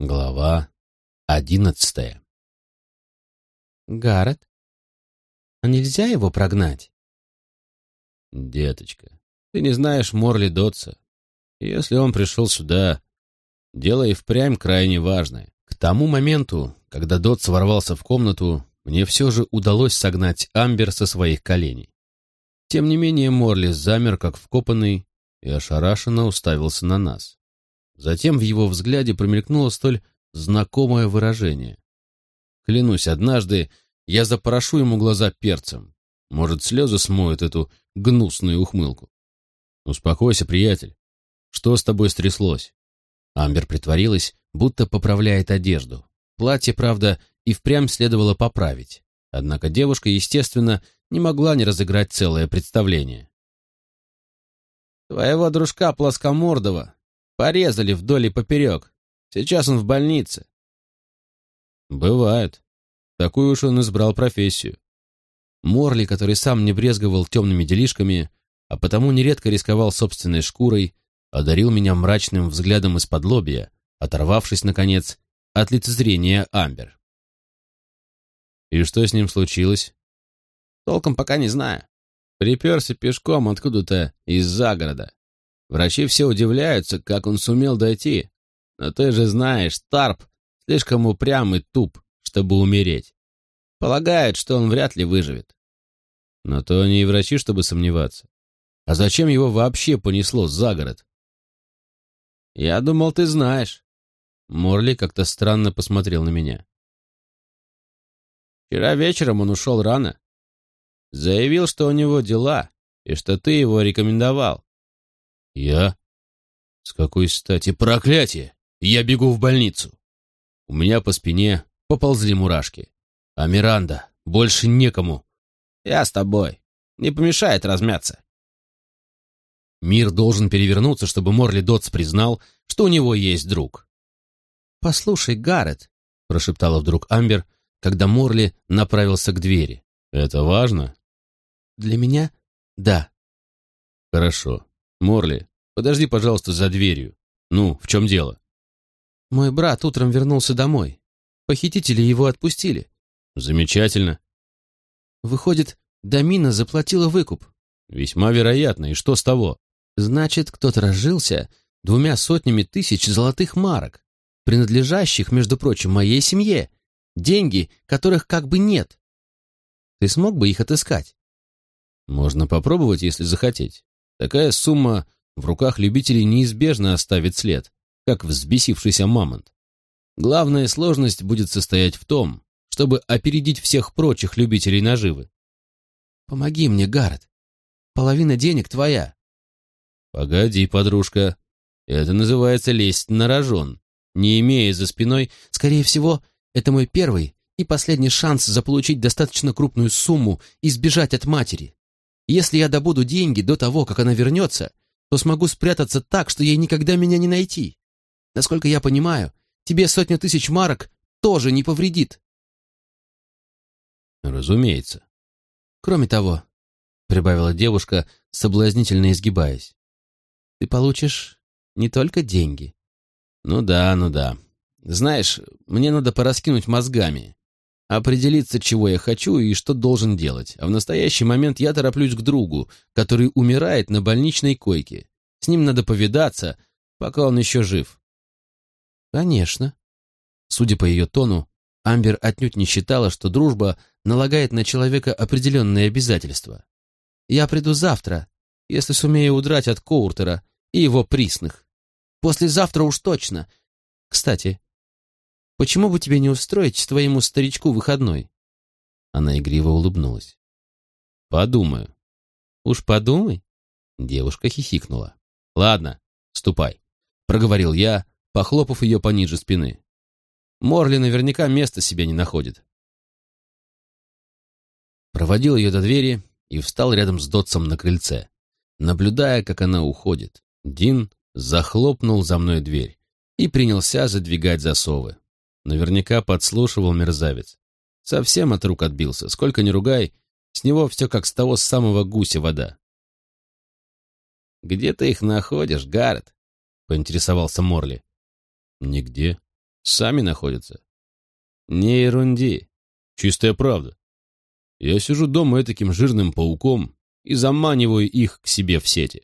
Глава одиннадцатая Гаррет? А нельзя его прогнать? Деточка, ты не знаешь Морли Дотса. Если он пришел сюда, дело и впрямь крайне важное. К тому моменту, когда Дотс ворвался в комнату, мне все же удалось согнать Амбер со своих коленей. Тем не менее Морли замер, как вкопанный, и ошарашенно уставился на нас. Затем в его взгляде промелькнуло столь знакомое выражение. Клянусь, однажды я запорошу ему глаза перцем. Может, слезы смоют эту гнусную ухмылку. Успокойся, приятель. Что с тобой стряслось? Амбер притворилась, будто поправляет одежду. Платье, правда, и впрямь следовало поправить. Однако девушка, естественно, не могла не разыграть целое представление. «Твоего дружка Плоскомордова порезали вдоль и поперек. Сейчас он в больнице». «Бывает. Такую уж он избрал профессию. Морли, который сам не брезговал темными делишками, а потому нередко рисковал собственной шкурой, одарил меня мрачным взглядом из-под лобья, оторвавшись, наконец, от лицезрения Амбер. «И что с ним случилось?» «Толком пока не знаю. Приперся пешком откуда-то из загорода. Врачи все удивляются, как он сумел дойти. Но ты же знаешь, Тарп слишком упрям и туп, чтобы умереть. Полагают, что он вряд ли выживет. Но то они и врачи, чтобы сомневаться. А зачем его вообще понесло за город? Я думал, ты знаешь. Морли как-то странно посмотрел на меня. Вчера вечером он ушел рано. Заявил, что у него дела, и что ты его рекомендовал. Я? С какой стати? Проклятие! Я бегу в больницу. У меня по спине поползли мурашки. А Миранда, больше некому. Я с тобой. Не помешает размяться. Мир должен перевернуться, чтобы Морли Дотс признал, что у него есть друг. «Послушай, Гаррет», — прошептала вдруг Амбер, когда Морли направился к двери. «Это важно?» «Для меня — да». «Хорошо. Морли, подожди, пожалуйста, за дверью. Ну, в чем дело?» «Мой брат утром вернулся домой. Похитители его отпустили. Замечательно. Выходит, Дамина заплатила выкуп. Весьма вероятно. И что с того? Значит, кто-то разжился двумя сотнями тысяч золотых марок, принадлежащих, между прочим, моей семье. Деньги, которых как бы нет. Ты смог бы их отыскать? Можно попробовать, если захотеть. Такая сумма в руках любителей неизбежно оставит след, как взбесившийся мамонт. Главная сложность будет состоять в том, чтобы опередить всех прочих любителей наживы. Помоги мне, Гаррет. Половина денег твоя. Погоди, подружка. Это называется лезть на рожон, не имея за спиной... Скорее всего, это мой первый и последний шанс заполучить достаточно крупную сумму и сбежать от матери. Если я добуду деньги до того, как она вернется, то смогу спрятаться так, что ей никогда меня не найти. Насколько я понимаю, тебе сотня тысяч марок тоже не повредит. Разумеется. Кроме того, прибавила девушка, соблазнительно изгибаясь, ты получишь не только деньги. Ну да, ну да. Знаешь, мне надо пораскинуть мозгами, определиться, чего я хочу и что должен делать. А в настоящий момент я тороплюсь к другу, который умирает на больничной койке. С ним надо повидаться, пока он еще жив. Конечно. Судя по ее тону, Амбер отнюдь не считала, что дружба налагает на человека определенные обязательства. «Я приду завтра, если сумею удрать от Коуртера и его присных. Послезавтра уж точно. Кстати, почему бы тебе не устроить твоему старичку выходной?» Она игриво улыбнулась. «Подумаю». «Уж подумай». Девушка хихикнула. «Ладно, ступай», — проговорил я, похлопав ее пониже спины. Морли наверняка места себе не находит. Проводил ее до двери и встал рядом с Дотсом на крыльце. Наблюдая, как она уходит, Дин захлопнул за мной дверь и принялся задвигать засовы. Наверняка подслушивал мерзавец. Совсем от рук отбился. Сколько ни ругай, с него все как с того самого гуся вода. «Где ты их находишь, Гаррет?» — поинтересовался Морли. «Нигде. Сами находятся. Не ерунди. Чистая правда. Я сижу дома этаким жирным пауком и заманиваю их к себе в сети.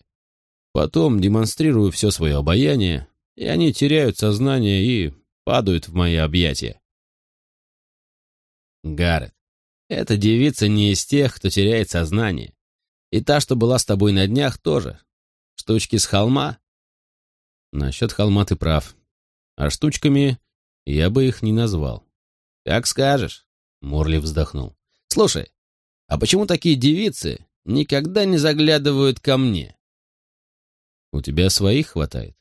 Потом демонстрирую все свое обаяние, и они теряют сознание и падают в мои объятия. Гаррет, эта девица не из тех, кто теряет сознание. И та, что была с тобой на днях, тоже. Штучки с холма? Насчет холма ты прав. А штучками я бы их не назвал. Как скажешь, Морли вздохнул. Слушай, а почему такие девицы никогда не заглядывают ко мне? У тебя своих хватает.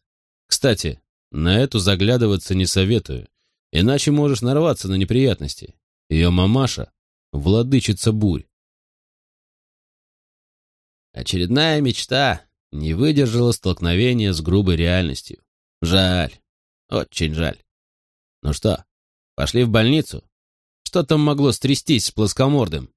Кстати, на эту заглядываться не советую, иначе можешь нарваться на неприятности. Ее мамаша — владычица бурь. Очередная мечта не выдержала столкновения с грубой реальностью. Жаль, очень жаль. Ну что, пошли в больницу? Что там могло стрястись с плоскомордым?